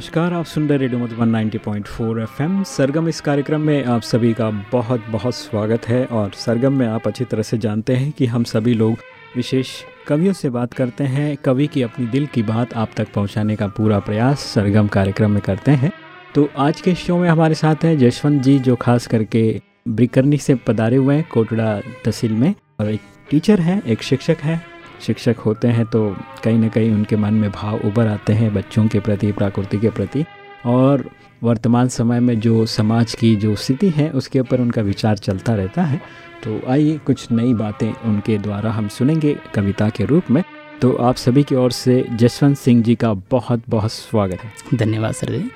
नमस्कार, आप सुन रहे रेडियो मधुबन 90.4 एफएम। सरगम इस कार्यक्रम में आप सभी का बहुत बहुत स्वागत है और सरगम में आप अच्छी तरह से जानते हैं कि हम सभी लोग विशेष कवियों से बात करते हैं, कवि की अपनी दिल की बात आप तक पहुँचाने का पूरा प्रयास सरगम कार्यक्रम में करते हैं। तो आज के शो में हमारे साथ हैं जशवंत जी, जो खास करके ब्रिकरनी से पधारे हुए हैं, कोटड़ा तहसील में, और एक टीचर हैं, एक शिक्षक हैं। शिक्षक होते हैं तो कहीं ना कहीं उनके मन में भाव उभर आते हैं बच्चों के प्रति प्रकृति के प्रति। और वर्तमान समय में जो समाज की जो स्थिति है उसके ऊपर उनका विचार चलता रहता है। तो आइए कुछ नई बातें उनके द्वारा हम सुनेंगे कविता के रूप में। तो आप सभी की ओर से जसवंत सिंह जी का बहुत बहुत स्वागत है। धन्यवाद सर जी।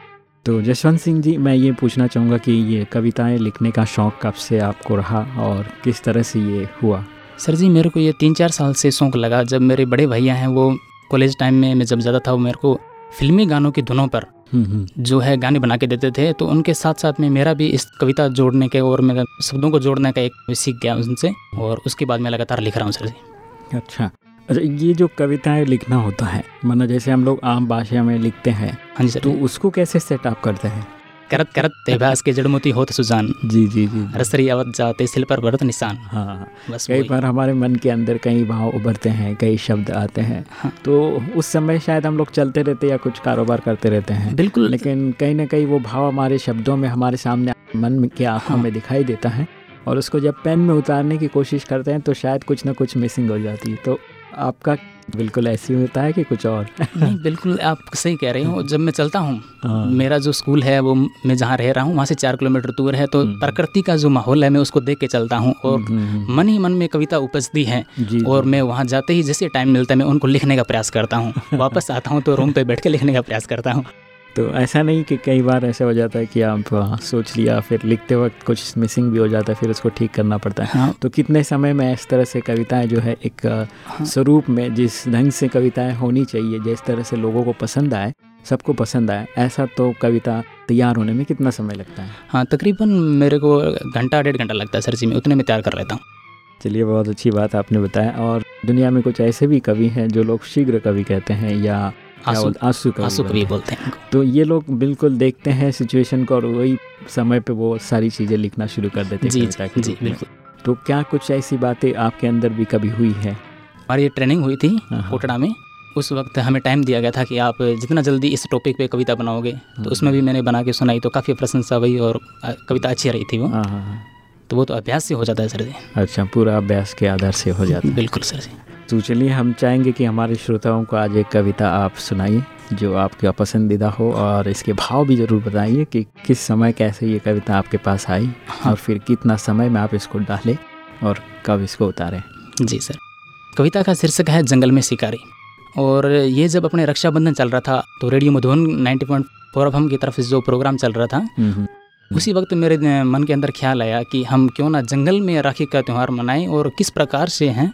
तो जसवंत सिंह जी मैं ये पूछना चाहूँगा कि ये कविताएँ लिखने का शौक़ कब से आपको रहा और किस तरह से ये हुआ? सर जी मेरे को ये तीन चार साल से शौक लगा जब मेरे बड़े भैया हैं वो कॉलेज टाइम में मैं जब ज़्यादा था वो मेरे को फिल्मी गानों की धुनों पर हम्म, हम्म। जो है गाने बना के देते थे तो उनके साथ साथ में मेरा भी इस कविता जोड़ने के और मेरा शब्दों को जोड़ने का एक सीख गया उनसे और उसके बाद मैं लगातार लिख रहा हूँ सर जी। अच्छा। अच्छा ये जो कविताएँ लिखना होता है मतलब जैसे हम लोग आम भाषा में लिखते हैं हाँ जी सर। तो उसको कैसे सेटअप करते हैं? करत करत तेभास के जड़मोती होत सुजान। जी जी जी रसरी अवध जाते सिल पर भरत निशान। हाँ बस कई बार हमारे मन के अंदर कई भाव उभरते हैं कई शब्द आते हैं। हाँ। तो उस समय शायद हम लोग चलते रहते या कुछ कारोबार करते रहते हैं। बिल्कुल। लेकिन कहीं ना कहीं वो भाव हमारे शब्दों में हमारे सामने मन के आँखों हाँ। में दिखाई देता है और उसको जब पेन में उतारने की कोशिश करते हैं तो शायद कुछ ना कुछ मिसिंग हो जाती है। तो आपका बिल्कुल ऐसे ही होता है कि कुछ और? नहीं बिल्कुल आप सही कह रहे हो। जब मैं चलता हूँ हाँ। मेरा जो स्कूल है वो मैं जहाँ रह रहा हूँ वहाँ से चार किलोमीटर दूर है तो हम्म। प्रकृति का जो माहौल है मैं उसको देख के चलता हूँ और हम्म, हम्म, मन ही मन में कविता उपजती है और मैं वहाँ जाते ही जैसे टाइम मिलता है मैं उनको लिखने का प्रयास करता हूँ। वापस आता हूँ तो रूम पर बैठ के लिखने का प्रयास करता हूँ। तो ऐसा नहीं कि कई बार ऐसा हो जाता है कि आप सोच लिया फिर लिखते वक्त कुछ मिसिंग भी हो जाता है फिर उसको ठीक करना पड़ता है हाँ। तो कितने समय में इस तरह से कविताएँ जो है एक हाँ। स्वरूप में जिस ढंग से कविताएँ होनी चाहिए जिस तरह से लोगों को पसंद आए सबको पसंद आए ऐसा तो कविता तैयार होने में कितना समय लगता है हाँ तकरीबन मेरे को घंटा डेढ़ घंटा लगता है सर जी मैं उतने में तैयार कर लेता हूँ चलिए बहुत अच्छी बात आपने बताया और दुनिया में कुछ ऐसे भी कवि हैं जो लोग शीघ्र कवि कहते हैं या आँसू आँसू कवि बोलते हैं। तो ये लोग बिल्कुल देखते हैं सिचुएशन को और वही समय पे वो सारी चीज़ें लिखना शुरू कर देते हैं जी जी बिल्कुल। तो क्या कुछ ऐसी बातें आपके अंदर भी कभी हुई है? हमारी ये ट्रेनिंग हुई थी हाँ, हाँ। कोटड़ा में। उस वक्त हमें टाइम दिया गया था कि आप जितना जल्दी इस टॉपिक पे कविता बनाओगे तो हाँ। उसमें भी मैंने बना के सुनाई तो काफ़ी प्रशंसा हुई और कविता अच्छी रही थी वो। तो वो तो अभ्यास से हो जाता है सर जी। अच्छा पूरा अभ्यास के आधार से हो जाता है। बिल्कुल सर जी। तो चलिए हम चाहेंगे कि हमारे श्रोताओं को आज एक कविता आप सुनाइए जो आपका पसंदीदा हो और इसके भाव भी ज़रूर बताइए कि किस समय कैसे ये कविता आपके पास आई हाँ। और फिर कितना समय में आप इसको डालें और कब इसको उतारें जी सर कविता का शीर्षक है जंगल में शिकारी और ये जब अपने रक्षाबंधन चल रहा था तो radio Madhuban ninety point four F की तरफ़ से जो प्रोग्राम चल रहा था हम्म, हम्म। उसी वक्त मेरे मन के अंदर ख्याल आया कि हम क्यों ना जंगल में राखी का त्यौहार मनाएँ और किस प्रकार से हैं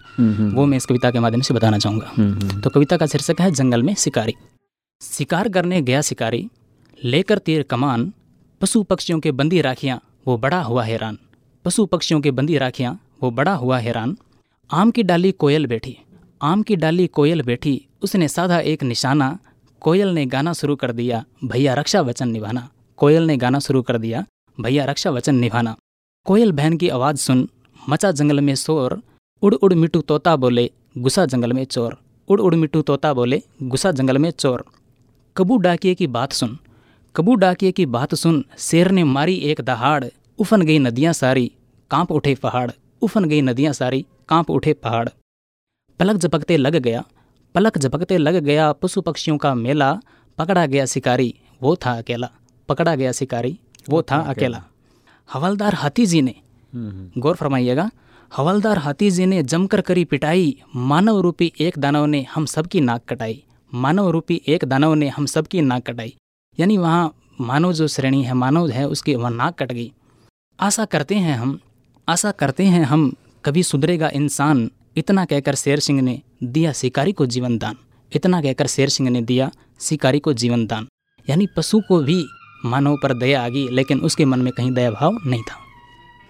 वो मैं इस कविता के माध्यम से बताना चाहूँगा। तो कविता का शीर्षक है जंगल में शिकारी। शिकार करने गया शिकारी लेकर तीर कमान पशु पक्षियों के बंदी राखियाँ वो बड़ा हुआ हैरान। पशु पक्षियों के बंदी राखियाँ वो बड़ा हुआ हैरान। आम की डाली कोयल बैठी आम की डाली कोयल बैठी उसने साधा एक निशाना कोयल ने गाना शुरू कर दिया भैया रक्षा वचन निभाना। कोयल ने गाना शुरू कर दिया, भैया, रक्षा वचन निभाना। कोयल बहन की आवाज़ सुन, मचा जंगल में शोर, उड़ उड़ मिट्टू तोता बोले, गुस्सा जंगल में चोर। उड़ उड़ मिट्टू तोता बोले, गुस्सा जंगल में चोर। कबू डाकिए की बात सुन, कबू डाकिए की बात सुन, शेर ने मारी एक दहाड़, उफन गई नदियाँ सारी, काँप उठे पहाड़, उफन गई नदियाँ सारी, काँप उठे पहाड़। पलक झपकते लग गया, पलक झपकते लग गया पशु पक्षियों का मेला, पकड़ा गया शिकारी, वो था अकेला। पकड़ा गया शिकारी वो था अकेला। हवलदार हाथी जी ने। गौर फरमाइएगा हवलदार हाथी जी ने जमकर करी पिटाई मानव रूपी एक दानव ने हम सबकी नाक कटाई मानव रूपी एक दानव ने हम सबकी नाक कटाई। यानी वहाँ मानव जो श्रेणी है मानव है उसकी वह नाक कट गई। आशा करते हैं हम आशा करते हैं हम कभी सुधरेगा इंसान इतना कहकर शेर सिंह ने दिया शिकारी को जीवन दान इतना कहकर शेर सिंह ने दिया शिकारी को जीवन दान यानी पशु को भी मानव पर दया आ गई, लेकिन उसके मन में कहीं दया भाव नहीं था।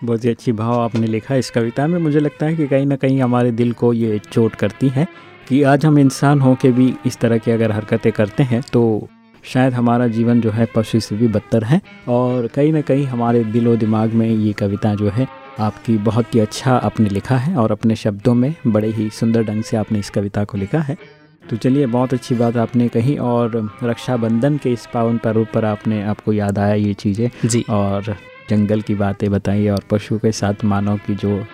बहुत ही अच्छी भाव आपने लिखा इस कविता में। मुझे लगता है कि कहीं ना कहीं हमारे दिल को ये चोट करती है कि आज हम इंसान हो के भी इस तरह की अगर हरकतें करते हैं तो शायद हमारा जीवन जो है पशु से भी बदतर है। और कहीं ना कहीं हमारे दिलो दिमाग में ये कविता जो है आपकी बहुत ही अच्छा आपने लिखा है और अपने शब्दों में बड़े ही सुंदर ढंग से आपने इस कविता को लिखा है। तो चलिए बहुत अच्छी बात आपने कही और रक्षाबंधन के इस पावन पर्व पर आपने आपको याद आया ये चीज़ें। जी। और जंगल की बातें बताई और पशु के साथ मानव की जो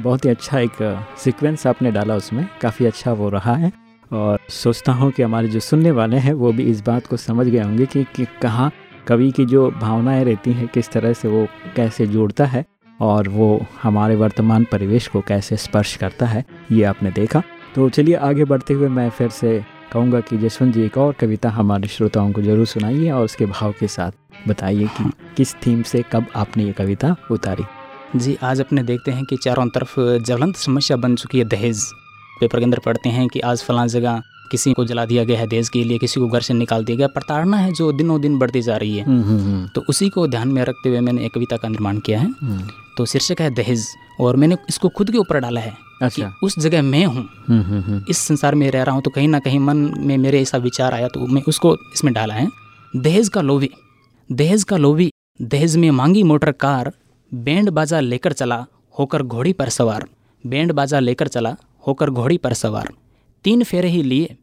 बहुत ही अच्छा एक सीक्वेंस आपने डाला उसमें काफ़ी अच्छा वो रहा है। और सोचता हूँ कि हमारे जो सुनने वाले हैं वो भी इस बात को समझ गए होंगे कि, कि कहाँ कवि की जो भावनाएँ रहती हैं किस तरह से वो कैसे जोड़ता है और वो हमारे वर्तमान परिवेश को कैसे स्पर्श करता है ये आपने देखा। तो चलिए आगे बढ़ते हुए मैं फिर से कहूँगा कि जसवंत जी एक और कविता हमारे श्रोताओं को ज़रूर सुनाइए और उसके भाव के साथ बताइए कि हाँ। किस थीम से कब आपने ये कविता उतारी? जी आज अपने देखते हैं कि चारों तरफ़ ज्वलंत समस्या बन चुकी है दहेज। पेपर के अंदर पढ़ते हैं कि आज फलां जगह किसी को जला दिया गया है दहेज के लिए किसी को घर से निकाल दिया गया प्रताड़ना है जो दिनों दिन बढ़ती जा रही है। हम्म, हम्म, हम्म, तो उसी को ध्यान में रखते हुए मैंने एक कविता का निर्माण किया है। तो शीर्षक है दहेज और मैंने इसको खुद के ऊपर डाला है। कि अच्छा। उस जगह मैं हूँ हम्म, हम्म, हम्म, इस संसार में रह रहा हूँ तो कहीं ना कहीं मन में मेरे ऐसा विचार आया तो मैं उसको इसमें डाला है दहेज का लोभी। दहेज का लोभी दहेज में मांगी मोटर कार बैंड बाजा लेकर चला होकर घोड़ी पर सवार। बैंड बाजा लेकर चला होकर घोड़ी पर सवार। तीन फेरे ही लिए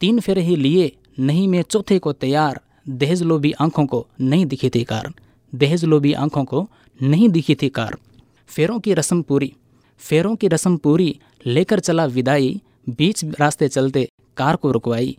तीन फेरे ही लिए नहीं मैं चौथे को तैयार दहेज लोभी आँखों को नहीं दिखी थी कार। दहेज लोभी आँखों को नहीं दिखी थी कार। फेरों की रस्म पूरी फेरों की रस्म पूरी लेकर चला विदाई बीच रास्ते चलते कार को रुकवाई।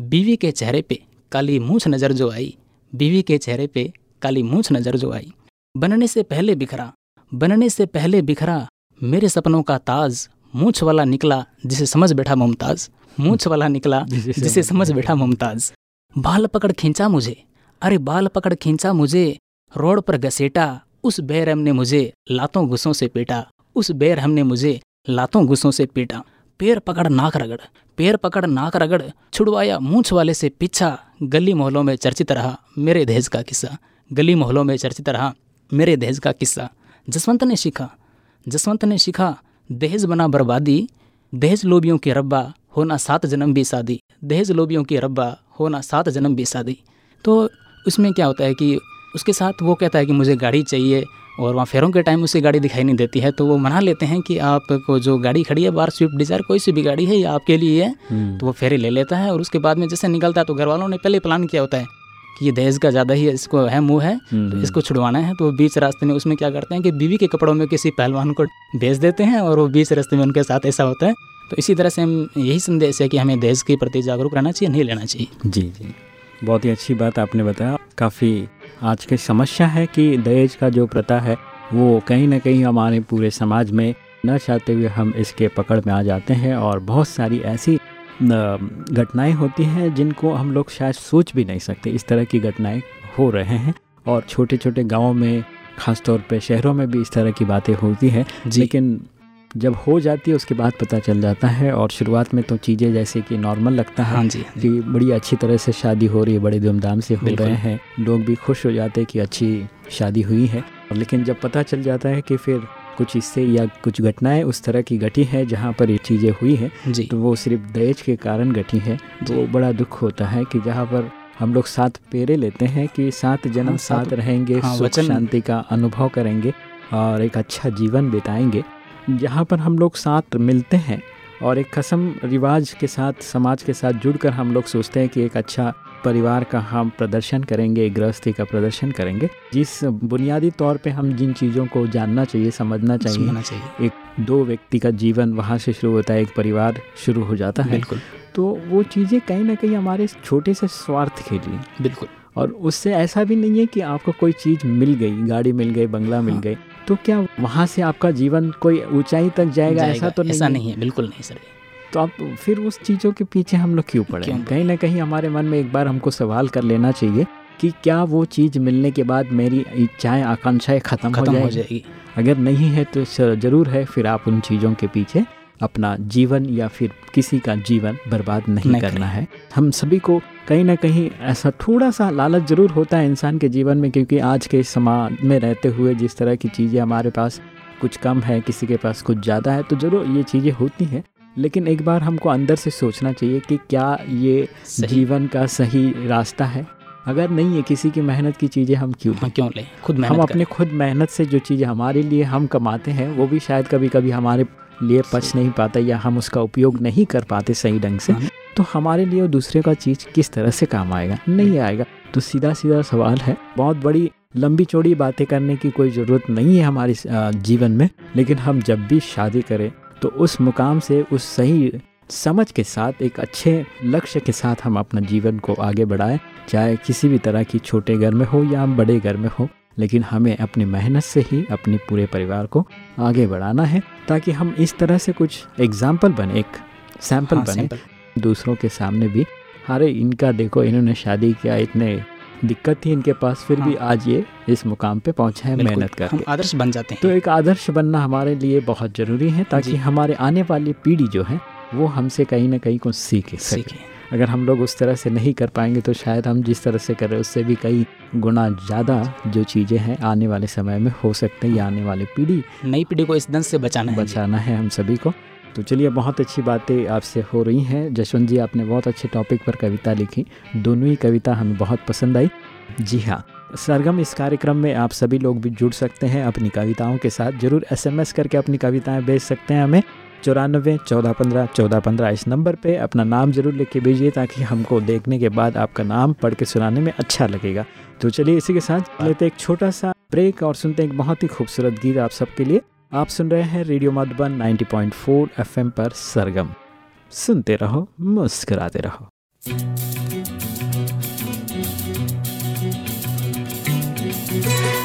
बीवी के चेहरे पे काली मूछ नज़र जो आई बीवी के चेहरे पे काली मूछ नज़र जो आई बनने से पहले बिखरा बनने से पहले बिखरा मेरे सपनों का ताज मूछ वाला निकला जिसे समझ बैठा मुमताज़। मूछ वाला निकला जिसे समझ बैठा मुमताज़। बाल पकड़ खींचा मुझे। अरे बाल पकड़ खींचा मुझे। रोड पर घसेटा उस बेरहम ने मुझे लातों गुस्सों से पीटा। उस बेरहम हमने मुझे लातों गुस्सों से पीटा। पैर पकड़ नाक रगड़, पैर पकड़ नाक रगड़, छुड़वाया मूछ वाले से पीछा, गली मोहल्लों में चर्चित रहा मेरे दहेज का किस्सा। गली मोहल्लों में चर्चित रहा मेरे दहेज का किस्सा। जसवंत ने सीखा, जसवंत ने सीखा, दहेज बना बर्बादी, दहेज लोबियों की रब्बा, होना सात जन्म भी शादी दहेज लोबियों की रब्बा, होना सात जन्म भी शादी तो उसमें क्या होता है कि उसके साथ वो कहता है कि मुझे गाड़ी चाहिए और वहाँ फेरों के टाइम उसे गाड़ी दिखाई नहीं देती है तो वो मना लेते हैं कि आपको जो गाड़ी खड़ी है बार स्विफ्ट डिज़ायर कोई सी भी गाड़ी है ये आपके लिए है। हम्म, तो वो फेरे ले लेता है और उसके बाद में जैसे निकलता है तो घर वालों ने पहले प्लान किया होता है कि ये दहेज का ज़्यादा ही इसको है मुँह है हम्म, तो इसको छुड़वाना है। तो बीच रास्ते में उसमें क्या करते हैं कि बीवी के कपड़ों में किसी पहलवान को भेज देते हैं और वो बीच रास्ते में उनके साथ ऐसा होता है। तो इसी तरह से हम यही संदेश है कि हमें दहेज के प्रति जागरूक रहना चाहिए नहीं लेना चाहिए। जी जी। बहुत ही अच्छी बात आपने बताया। काफ़ी आज की समस्या है कि दहेज का जो प्रथा है वो कहीं ना कहीं हमारे पूरे समाज में न चाहते हुए हम इसके पकड़ में आ जाते हैं और बहुत सारी ऐसी घटनाएँ होती हैं जिनको हम लोग शायद सोच भी नहीं सकते। इस तरह की घटनाएँ हो रहे हैं और छोटे छोटे गाँवों में ख़ासतौर पे शहरों में भी इस तरह की बातें होती हैं। लेकिन जब हो जाती है उसके बाद पता चल जाता है और शुरुआत में तो चीज़ें जैसे कि नॉर्मल लगता है हाँ जी हाँ कि बड़ी अच्छी तरह से शादी हो रही है बड़े धूमधाम से हो। रहे हैं लोग भी खुश हो जाते हैं कि अच्छी शादी हुई है। लेकिन जब पता चल जाता है कि फिर कुछ इससे या कुछ घटनाएँ उस तरह की घटी है जहाँ पर ये चीज़ें हुई हैं तो वो सिर्फ़ दहेज के कारण घटी है। तो। बड़ा दुख होता है कि जहाँ पर हम लोग साथ पेरे लेते हैं कि सात जन्म हाँ, साथ रहेंगे हाँ, सुख शांति का अनुभव करेंगे और एक अच्छा जीवन बिताएँगे। जहाँ पर हम लोग साथ मिलते हैं और एक कसम रिवाज के साथ समाज के साथ जुड़कर हम लोग सोचते हैं कि एक अच्छा परिवार का हम प्रदर्शन करेंगे गृहस्थी का प्रदर्शन करेंगे। जिस बुनियादी तौर पे हम जिन चीज़ों को जानना चाहिए समझना चाहिए सुनना चाहिए। एक दो व्यक्ति का जीवन वहाँ से शुरू होता है एक परिवार शुरू हो जाता है। बिल्कुल। तो वो चीज़ें कहीं ना कहीं हमारे छोटे से स्वार्थ के लिए। बिल्कुल। और उससे ऐसा भी नहीं है कि आपको कोई चीज़ मिल गई गाड़ी मिल गई बंगला मिल हाँ। गई। तो क्या वहाँ से आपका जीवन कोई ऊंचाई तक जाएगा, ऐसा तो नहीं ऐसा। नहीं है। बिल्कुल नहीं सर। तो आप फिर उस चीज़ों के पीछे हम लोग क्यों पड़े? कहीं ना कहीं हमारे मन में एक बार हमको सवाल कर लेना चाहिए कि क्या वो चीज़ मिलने के बाद मेरी इच्छाएँ आकांक्षाएँ खत्म, हो जाएगी? जाएगी। अगर नहीं है तो ज़रूर है फिर आप उन चीज़ों के पीछे अपना जीवन या फिर किसी का जीवन बर्बाद नहीं, नहीं करना है। हम सभी को कहीं ना कहीं ऐसा थोड़ा सा लालच ज़रूर होता है इंसान के जीवन में क्योंकि आज के समाज में रहते हुए जिस तरह की चीज़ें हमारे पास कुछ कम है किसी के पास कुछ ज़्यादा है तो ज़रूर ये चीज़ें होती हैं। लेकिन एक बार हमको अंदर से सोचना चाहिए कि क्या ये जीवन का सही रास्ता है। अगर नहीं है किसी की मेहनत की चीज़ें हम क्यों हम क्यों लें? खुद मेहनत हम अपने खुद मेहनत से जो चीज़ें हमारे लिए हम कमाते हैं वो भी शायद कभी कभी हमारे लिए पच नहीं पाता या हम उसका उपयोग नहीं कर पाते सही ढंग से हाँ। तो हमारे लिए दूसरे का चीज़ किस तरह से काम आएगा? नहीं आएगा। तो सीधा सीधा सवाल है बहुत बड़ी लंबी चौड़ी बातें करने की कोई ज़रूरत नहीं है हमारे जीवन में लेकिन हम जब भी शादी करें तो उस मुकाम से उस सही समझ के साथ एक अच्छे लक्ष्य के साथ हम अपना जीवन को आगे बढ़ाएँ चाहे किसी भी तरह की छोटे घर में हो या बड़े घर में हो लेकिन हमें अपनी मेहनत से ही अपने पूरे परिवार को आगे बढ़ाना है ताकि हम इस तरह से कुछ एग्ज़ाम्पल बने एक सैंपल हाँ, बने। दूसरों के सामने भी। अरे इनका देखो इन्होंने शादी किया इतने दिक्कत थी इनके पास फिर हाँ। भी आज ये इस मुकाम पे पहुँचे हैं मेहनत करके। आदर्श बन जाते हैं। तो एक आदर्श बनना हमारे लिए बहुत ज़रूरी है ताकि हमारे आने वाली पीढ़ी जो है वो हमसे कहीं ना कहीं कुछ सीखे सीखे। अगर हम लोग उस तरह से नहीं कर पाएँगे तो शायद हम जिस तरह से कर रहे हैं उससे भी कई गुना ज़्यादा जो चीज़ें हैं आने वाले समय में हो सकते हैं या आने वाली पीढ़ी नई पीढ़ी को इस दंश से बचाना है। बचाना है हम सभी को। तो चलिए बहुत अच्छी बातें आपसे हो रही हैं। जशवंत जी आपने बहुत अच्छे टॉपिक पर कविता लिखी। दोनों ही कविता हमें बहुत पसंद आई। जी हाँ सरगम इस कार्यक्रम में आप सभी लोग भी जुड़ सकते हैं अपनी कविताओं के साथ। ज़रूर एसएमएस करके अपनी कविताएँ भेज सकते हैं हमें। चौरानबे, चौदह पंद्रह चौदह पंद्रह इस नंबर पे अपना नाम ज़रूर लिख के भेजिए ताकि हमको देखने के बाद आपका नाम पढ़ के सुनाने में अच्छा लगेगा। तो चलिए इसी के साथ लेते एक छोटा सा ब्रेक और सुनते हैं एक बहुत ही खूबसूरत गीत आप सबके लिए। आप सुन रहे हैं रेडियो मधुबन 90.4 एफएम पर सरगम। सुनते रहो, मुस्कराते रहो। thank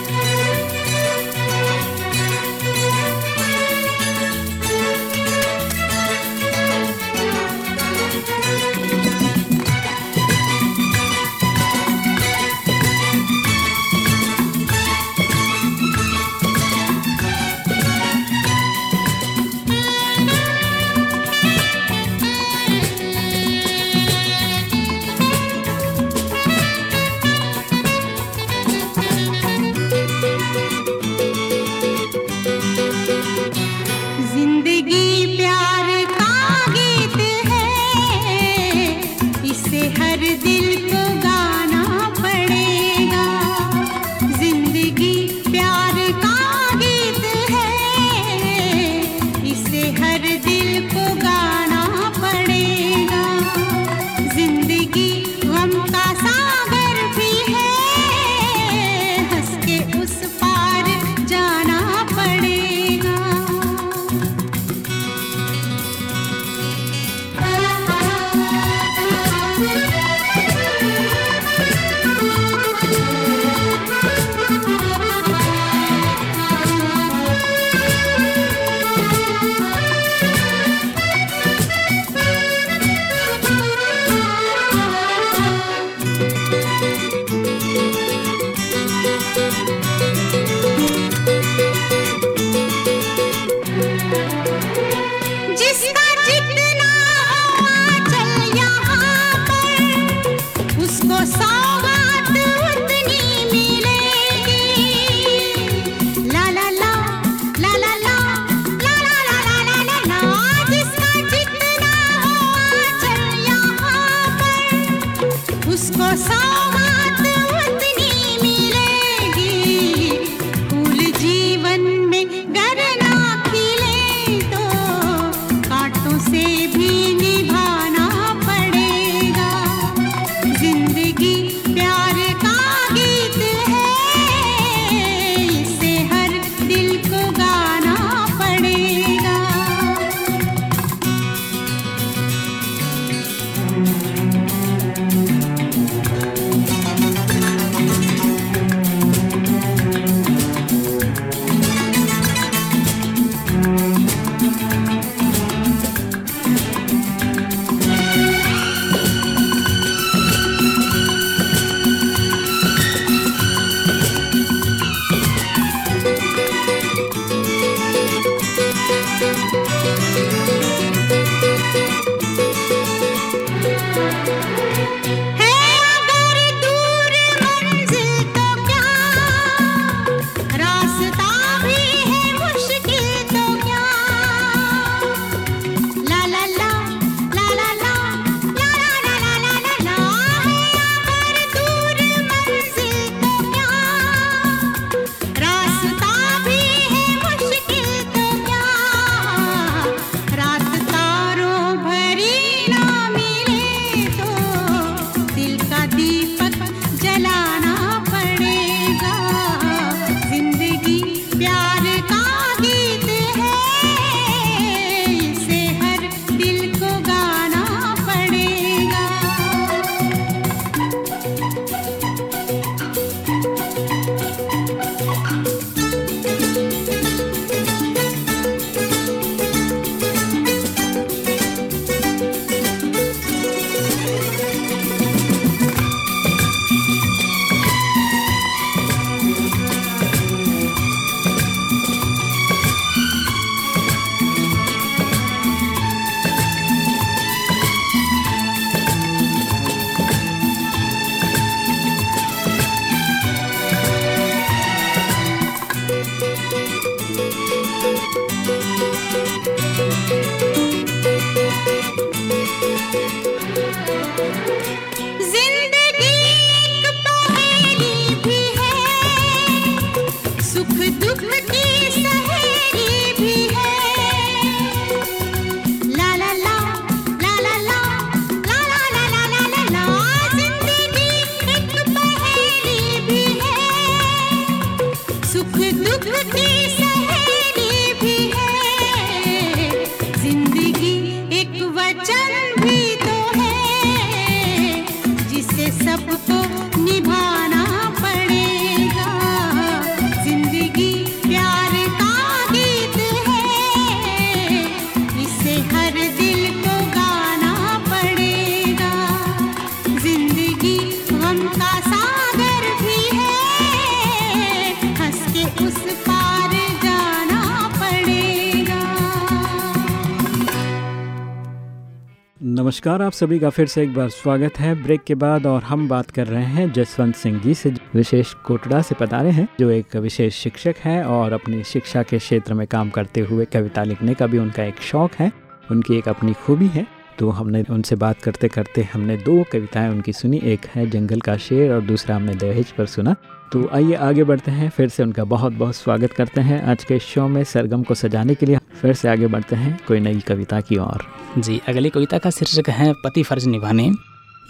नमस्कार, आप सभी का फिर से एक बार स्वागत है। ब्रेक के बाद और हम बात कर रहे हैं जसवंत सिंह जी से, विशेष कोटड़ा से रहे हैं, जो एक विशेष शिक्षक है और अपनी शिक्षा के क्षेत्र में काम करते हुए कविता लिखने का भी उनका एक शौक है। उनकी एक अपनी खूबी है। तो हमने उनसे बात करते करते हमने दो कविताएँ उनकी सुनी, एक है जंगल का शेर और दूसरा हमने दहेज पर सुना। तो आइए आगे बढ़ते हैं फिर से उनका बहुत बहुत स्वागत करते हैं आज के शो में सरगम को सजाने के लिए। फिर से आगे बढ़ते हैं कोई नई कविता की ओर। जी अगली कविता का शीर्षक है पति फ़र्ज़ निभाने।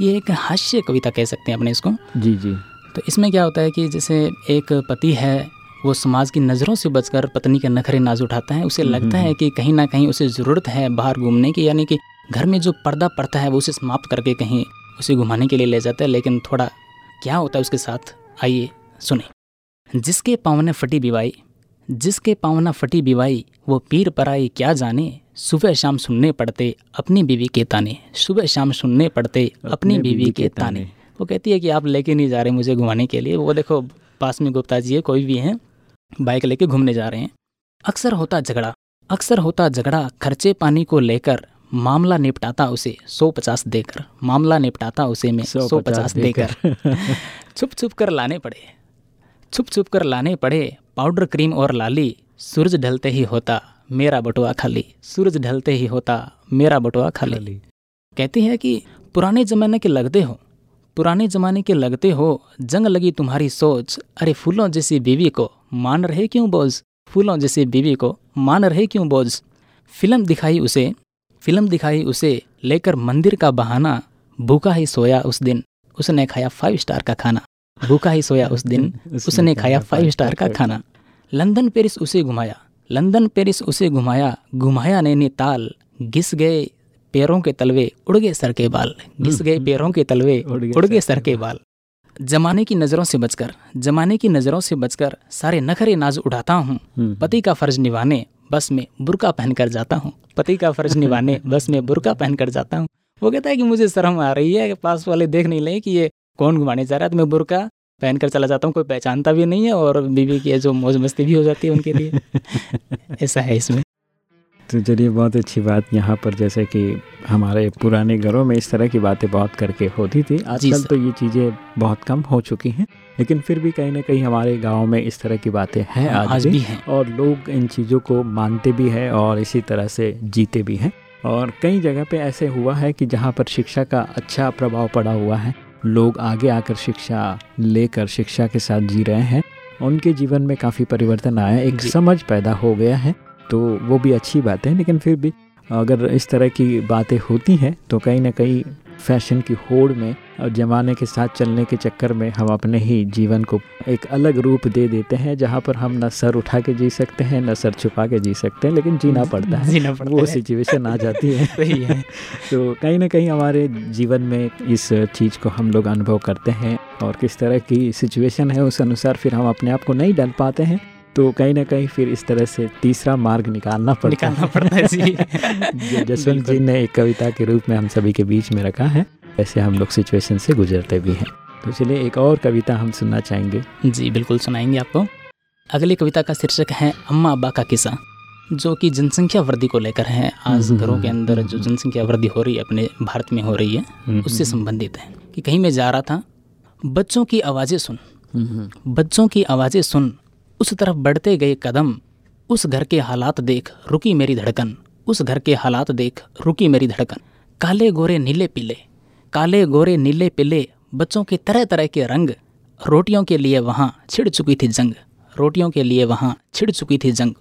ये एक हास्य कविता कह सकते हैं अपने इसको। जी जी। तो इसमें क्या होता है कि जैसे एक पति है वो समाज की नज़रों से बचकर पत्नी के नखरे नाज उठाता है उसे लगता है कि कहीं ना कहीं उसे ज़रूरत है बाहर घूमने की यानी कि घर में जो पर्दा पड़ता है वो उसे समाप्त करके कहीं उसे घुमाने के लिए ले जाता है लेकिन थोड़ा क्या होता है उसके साथ? आइए। सुने। जिसके पावने फटी बिवाई जिसके पावना फटी बिवाई वो पीर पराई क्या जाने? सुबह शाम सुनने पड़ते अपनी बीवी के ताने। सुबह शाम सुनने पड़ते अपनी बीवी के ताने। वो कहती है कि आप लेके नहीं जा रहे मुझे घुमाने के लिए। वो देखो पास में गुप्ता जी है कोई भी हैं बाइक लेके घूमने जा रहे हैं। अक्सर होता झगड़ा अक्सर होता झगड़ा खर्चे पानी को लेकर मामला निपटाता उसे सौ पचास देकर। मामला निपटाता उसे में सौ पचास देकर। छुप छुप कर लाने पड़े। छुप छुप कर लाने पड़े पाउडर क्रीम और लाली सूरज ढलते ही होता मेरा बटुआ खाली सूरज ढलते ही होता मेरा बटुआ खाली। ली कहती है कि पुराने ज़माने के लगते हो पुराने ज़माने के लगते हो जंग लगी तुम्हारी सोच अरे फूलों जैसी बीवी को मान रहे क्यों बोझ? फूलों जैसी बीवी को मान रहे क्यों बोझ? फ़िल्म दिखाई उसे फ़िल्म दिखाई उसे लेकर मंदिर का बहाना भूखा ही सोया उस दिन उसने खाया फाइव स्टार का खाना। भूखा ही सोया उस दिन। उसने खाया फाइव स्टार का खाना। लंदन पेरिस उसे घुमाया। लंदन पेरिस उसे घुमाया। घुमाया नैनी ताल घिस गए पैरों के तलवे। उड़ गए सर के बाल। घिस गए पैरों के तलवे। उड़ गए सर के बाल। जमाने की नज़रों से बचकर जमाने की नज़रों से बचकर सारे नखरे नाज उठाता हूँ। हम्म। पति का फ़र्ज़ निभाने बस में बुरका पहन कर जाता हूँ। पति का फ़र्ज़ निभाने बस में बुरका पहन कर जाता हूँ। वो कहता है कि मुझे शर्म आ रही है पास वाले देख नहीं ले कि ये कौन घुमाने जा रहा है? तो मैं बुरका पहन कर चला जाता हूँ कोई पहचानता भी नहीं है और बीवी की जो मौज मस्ती भी हो जाती है उनके लिए। ऐसा है इसमें। तो चलिए बहुत अच्छी बात यहाँ पर जैसे कि हमारे पुराने घरों में इस तरह की बातें बहुत करके होती थी। आजकल तो ये चीज़ें बहुत कम हो चुकी हैं लेकिन फिर भी कहीं ना कहीं हमारे गाँव में इस तरह की बातें हैं आज, आज भी हैं। और लोग इन चीज़ों को मानते भी हैं और इसी तरह से जीते भी हैं। और कई जगह पे ऐसे हुआ है कि जहाँ पर शिक्षा का अच्छा प्रभाव पड़ा हुआ है लोग आगे आकर शिक्षा लेकर शिक्षा के साथ जी रहे हैं। उनके जीवन में काफ़ी परिवर्तन आया एक समझ पैदा हो गया है तो वो भी अच्छी बात है लेकिन फिर भी अगर इस तरह की बातें होती हैं तो कहीं ना कहीं फ़ैशन की होड़ में और ज़माने के साथ चलने के चक्कर में हम अपने ही जीवन को एक अलग रूप दे देते हैं जहाँ पर हम न सर उठा के जी सकते हैं न सर छुपा के जी सकते हैं लेकिन जीना पड़ता है। जीना पड़ता वो सिचुएशन आ जाती है। सही है। तो कहीं ना कहीं हमारे जीवन में इस चीज़ को हम लोग अनुभव करते हैं और किस तरह की सिचुएशन है उस अनुसार फिर हम अपने आप को नहीं डल पाते हैं। तो कहीं ना कहीं फिर इस तरह से तीसरा मार्ग निकालना पड़ता निकालना पड़ता है जी। जसवंत जी ने एक कविता के रूप में हम सभी के बीच में रखा है ऐसे हम लोग सिचुएशन से गुजरते भी हैं। तो चलिए एक और कविता हम सुनना चाहेंगे। जी बिल्कुल सुनाएँगे आपको। अगली कविता का शीर्षक है अम्मा अब्बा का किस्सा जो कि जनसंख्या वृद्धि को लेकर है। आज हम्म, घरों के हम्म, अंदर जो हम्म, जनसंख्या वृद्धि हो रही है अपने भारत में हो रही है उससे संबंधित है। कि कहीं मैं जा रहा था बच्चों की आवाज़ें सुन। बच्चों की आवाज़ें सुन उस तरफ़ बढ़ते गए कदम उस घर के हालात देख रुकी मेरी धड़कन उस घर के हालात देख रुकी मेरी धड़कन। काले गोरे नीले पीले काले गोरे नीले पीले बच्चों के तरह तरह के रंग रोटियों के लिए वहाँ छिड़ चुकी थी जंग रोटियों के लिए वहाँ छिड़ चुकी थी जंग।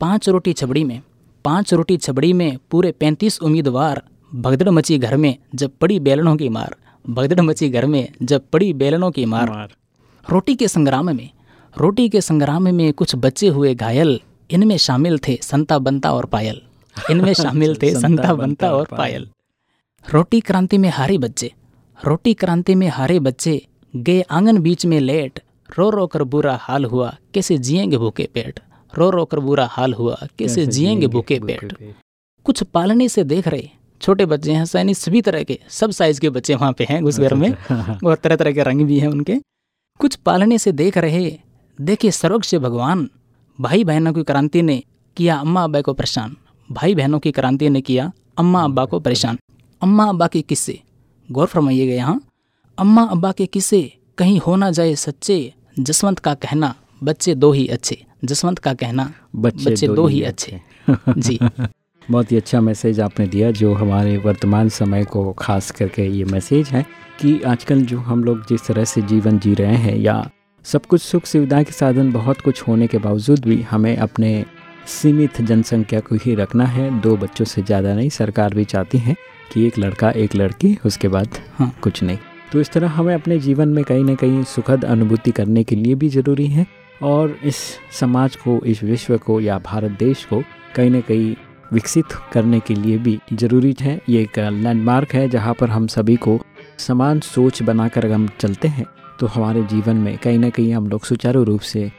पाँच रोटी छबड़ी में पाँच रोटी छबड़ी में पूरे पैंतीस उम्मीदवार भगदड़ मची घर में जब पड़ी बेलनों की मार भगदड़ मची घर में जब पड़ी बेलनों की मार, मार। रोटी के संग्राम में रोटी के संग्राम में कुछ बच्चे हुए घायल इनमें शामिल थे संता बनता और पायल। इनमें शामिल थे संता बनता और पायल। रोटी क्रांति में हारे बच्चे रोटी क्रांति में हारे बच्चे गए आँगन बीच में लेट रो रो कर बुरा हाल हुआ कैसे जिएँगे भूखे पेट? रो रो कर बुरा हाल हुआ कैसे जिएँगे भूखे पेट? कुछ पालने से देख रहे छोटे बच्चे हैं सैनी सभी तरह के सब साइज़ के बच्चे वहाँ पे हैं उस घर में और तरह तरह के रंग भी हैं उनके। कुछ पालने से देख रहे देखिए सर्वोच्च भगवान भाई बहनों की क्रांति ने किया अम्मा अब्बा को परेशान। भाई बहनों की क्रांति ने किया अम्मा अब्बा को परेशान। अम्मा अब्बा के किस्से गौर फरमाइएगा यहाँ अम्मा अब्बा के किस्से कहीं हो ना जाए सच्चे जसवंत का कहना बच्चे दो ही अच्छे जसवंत का कहना बच्चे, बच्चे दो, दो ही अच्छे। जी। बहुत ही अच्छा मैसेज आपने दिया जो हमारे वर्तमान समय को खास करके ये मैसेज है कि आजकल जो हम लोग जिस तरह से जीवन जी रहे हैं या सब कुछ सुख सुविधा के साधन बहुत कुछ होने के बावजूद भी हमें अपने सीमित जनसंख्या को ही रखना है। दो बच्चों से ज़्यादा नहीं, सरकार भी चाहती है कि एक लड़का, एक लड़की, उसके बाद हाँ कुछ नहीं। तो इस तरह हमें अपने जीवन में कहीं ना कहीं सुखद अनुभूति करने के लिए भी ज़रूरी है और इस समाज को, इस विश्व को या भारत देश को कहीं ना कहीं विकसित करने के लिए भी ज़रूरी है। ये एक लैंडमार्क है जहाँ पर हम सभी को समान सोच बनाकर हम चलते हैं। तो हमारे जीवन में कहीं ना कहीं हम लोग सुचारू रूप से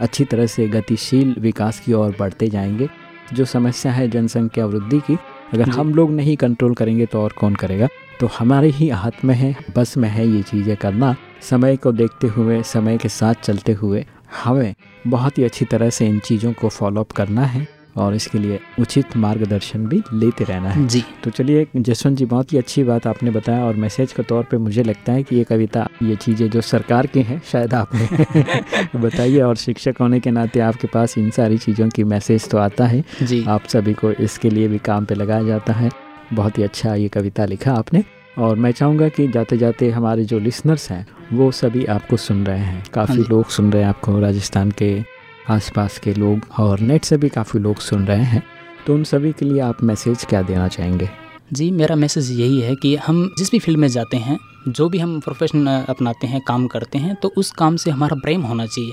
अच्छी तरह से गतिशील विकास की ओर बढ़ते जाएँगे। जो समस्या है जनसंख्या वृद्धि की अगर हम लोग नहीं कंट्रोल करेंगे तो और कौन करेगा? तो हमारे ही हाथ में है बस में है ये चीज़ें करना। समय को देखते हुए समय के साथ चलते हुए हमें बहुत ही अच्छी तरह से इन चीज़ों को फॉलोअप करना है। और इसके लिए उचित मार्गदर्शन भी लेते रहना है। जी। तो चलिए जसवंत जी बहुत ही अच्छी बात आपने बताया और मैसेज के तौर पे मुझे लगता है कि ये कविता ये चीज़ें जो सरकार की हैं शायद आपने बताइए और शिक्षक होने के नाते आपके पास इन सारी चीज़ों की मैसेज तो आता है। जी। आप सभी को इसके लिए भी काम पर लगाया जाता है। बहुत ही अच्छा ये कविता लिखा आपने और मैं चाहूँगा कि जाते जाते हमारे जो लिसनर्स हैं वो सभी आपको सुन रहे हैं। काफ़ी हाँ लोग सुन रहे हैं आपको राजस्थान के आसपास के लोग और नेट से भी काफ़ी लोग सुन रहे हैं। तो उन सभी के लिए आप मैसेज क्या देना चाहेंगे? जी मेरा मैसेज यही है कि हम जिस भी फ़ील्ड में जाते हैं जो भी हम प्रोफेशन अपनाते हैं काम करते हैं तो उस काम से हमारा प्रेम होना चाहिए।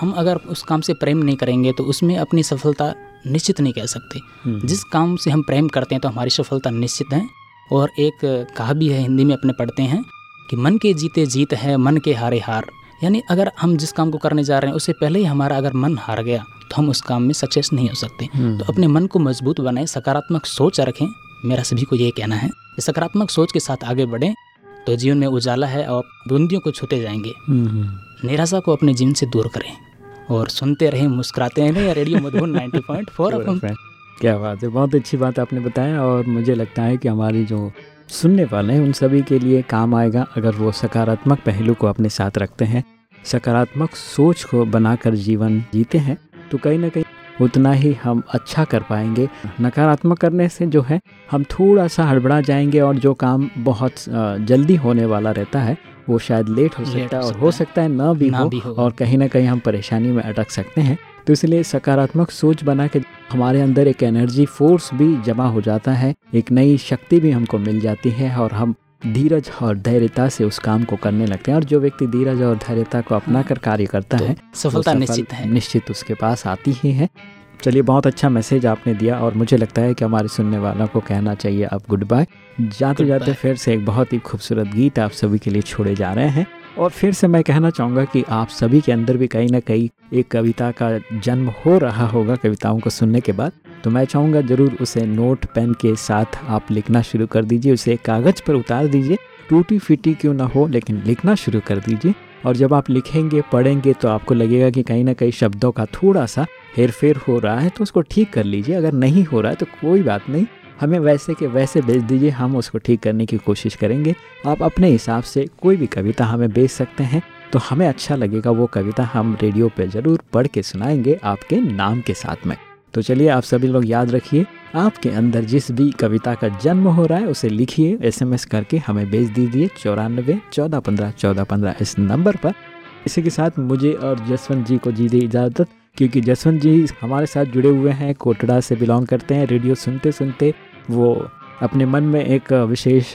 हम अगर उस काम से प्रेम नहीं करेंगे तो उसमें अपनी सफलता निश्चित नहीं कह सकते। हम्म। जिस काम से हम प्रेम करते हैं तो हमारी सफलता निश्चित है। और एक कहा भी है हिंदी में अपने पढ़ते हैं कि मन के जीते जीत है मन के हारे हार। यानी अगर हम जिस काम को करने जा रहे हैं उससे पहले ही हमारा अगर मन हार गया तो हम उस काम में सक्सेस नहीं हो सकते हम्म। तो अपने मन को मज़बूत बनाए सकारात्मक सोच रखें मेरा सभी को ये कहना है सकारात्मक सोच के साथ आगे बढ़ें तो जीवन में उजाला है और बुंदियों को छूते जाएँगे हम्म। निराशा को अपने जीवन से दूर करें और सुनते रहें मुस्कुराते रहें रेडियो मधुबन 90.4 क्या बात है बहुत अच्छी बात आपने बताया और मुझे लगता है कि हमारी जो सुनने वाले हैं उन सभी के लिए काम आएगा अगर वो सकारात्मक पहलू को अपने साथ रखते हैं सकारात्मक सोच को बनाकर जीवन जीते हैं तो कहीं ना कहीं उतना ही हम अच्छा कर पाएँगे। नकारात्मक करने से जो है हम थोड़ा सा हड़बड़ा जाएँगे और जो काम बहुत जल्दी होने वाला रहता है वो शायद लेट हो सकता है और हो। सकता है ना भी, ना हो, भी हो। और कहीं ना कहीं हम परेशानी में अटक सकते हैं। तो इसलिए सकारात्मक सोच बना के हमारे अंदर एक एनर्जी फोर्स भी जमा हो जाता है एक नई शक्ति भी हमको मिल जाती है और हम धीरज और धैर्यता से उस काम को करने लगते हैं। और जो व्यक्ति धीरज और धैर्यता को अपना कर कार्य करता तो है सफलता निश्चित है। निश्चित उसके पास आती ही है। चलिए बहुत अच्छा मैसेज आपने दिया और मुझे लगता है कि हमारे सुनने वालों को कहना चाहिए अब गुड बाय जाते जाते फिर से एक बहुत ही खूबसूरत गीत आप सभी के लिए छोड़े जा रहे हैं। और फिर से मैं कहना चाहूँगा कि आप सभी के अंदर भी कहीं ना कहीं एक कविता का जन्म हो रहा होगा कविताओं को सुनने के बाद। तो मैं चाहूँगा ज़रूर उसे नोट, पेन के साथ आप लिखना शुरू कर दीजिए, उसे कागज़ पर उतार दीजिए। टूटी फिटी क्यों ना हो, लेकिन लिखना शुरू कर दीजिए। और जब आप लिखेंगे, पढ़ेंगे तो आपको लगेगा कि कहीं ना कहीं शब्दों का थोड़ा सा हेर फेर हो रहा है तो उसको ठीक कर लीजिए। अगर नहीं हो रहा है तो कोई बात नहीं। हमें वैसे के वैसे भेज दीजिए, हम उसको ठीक करने की कोशिश करेंगे। आप अपने हिसाब से कोई भी कविता हमें भेज सकते हैं तो हमें अच्छा लगेगा वो कविता हम रेडियो पे ज़रूर पढ़ के सुनाएँगे आपके नाम के साथ में। तो चलिए आप सभी लोग याद रखिए, आपके अंदर जिस भी कविता का जन्म हो रहा है, उसे लिखिए, एसएमएस करके हमें भेज दीजिए चौरानबे चौदह पंद्रह चौदह पंद्रह इस नंबर पर। इसी के साथ मुझे और जसवंत जी को जी दी इजाज़त, क्योंकि जसवंत जी हमारे साथ जुड़े हुए हैं, कोटड़ा से बिलोंग करते हैं, रेडियो सुनते सुनते वो अपने मन में एक विशेष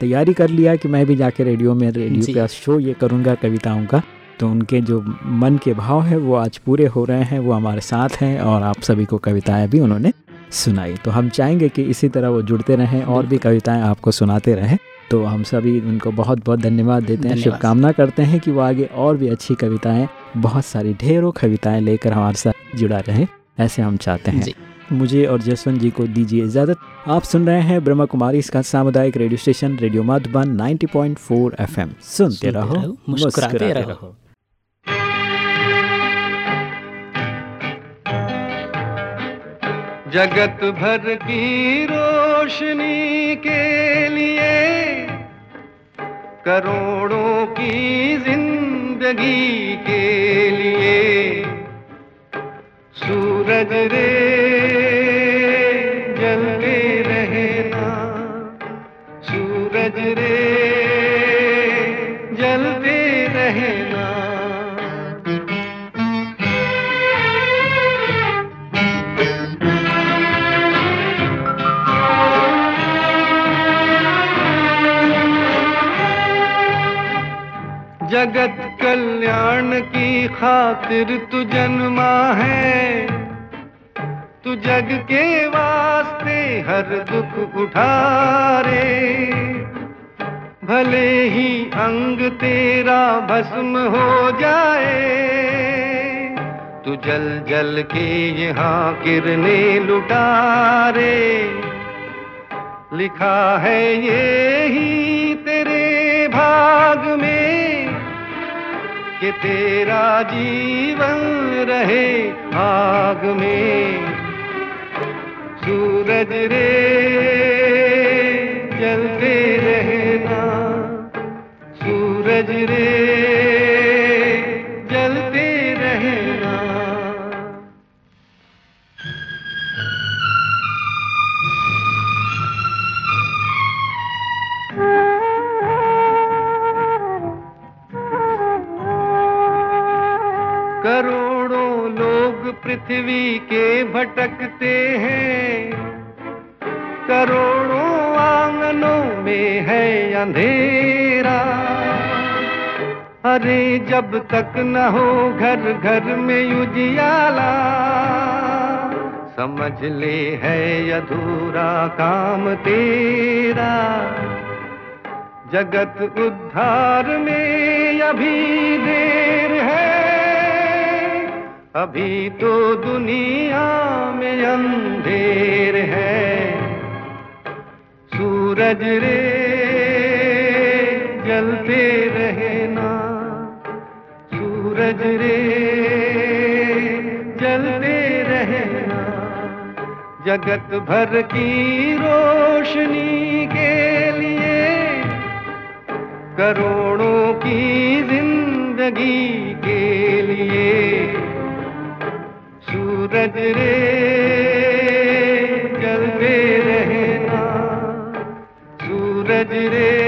तैयारी कर लिया कि मैं भी जाके रेडियो में रेडियो का शो ये करूँगा कविताओं का। तो उनके जो मन के भाव है वो आज पूरे हो रहे हैं वो हमारे साथ हैं और आप सभी को कविताएँ भी उन्होंने सुनाई। तो हम चाहेंगे कि इसी तरह वो जुड़ते रहें और भी कविताएँ आपको सुनाते रहें। तो हम सभी उनको बहुत बहुत धन्यवाद देते हैं शुभकामना करते हैं कि वो आगे और भी अच्छी कविताएँ बहुत सारी ढेरों कविताएँ लेकर हमारे साथ जुड़ा रहे ऐसे हम चाहते हैं। मुझे और जसवंत जी को दीजिए इजाज़त। आप सुन रहे हैं ब्रह्मा कुमारी इसका सामुदायिक radio station radio Madhuban 90.4 FM. सुनते रहो मुस्कुराते रहो। जगत भर की रोशनी के लिए करोड़ों की ज़िंदगी के लिए सूरज रे जलते रहना। सूरज रे जलते रहना। जगत कल्याण की खातिर तू जन्मा हर दुख उठा रे भले ही अंग तेरा भस्म हो जाए, तू जल जल के यहाँ किरने लुटा रे लिखा है ये ही तेरे भाग में कि तेरा जीवन रहे आग में। सूरज रे जलते रहना। सूरज रे पृथ्वी के भटकते हैं। करोड़ों आंगनों में है अंधेरा। अरे जब तक न हो घर घर में उजियाला, समझ ले है अधूरा काम तेरा। जगत उद्धार में अभी अभी तो दुनिया में अंधेर है। सूरज रे, जलते रहना सूरज रे, जलते रहना जगत भर की रोशनी के लिए करोड़ों की ज़िंदगी के लिए सूरज रे जलते रहना सूरज रे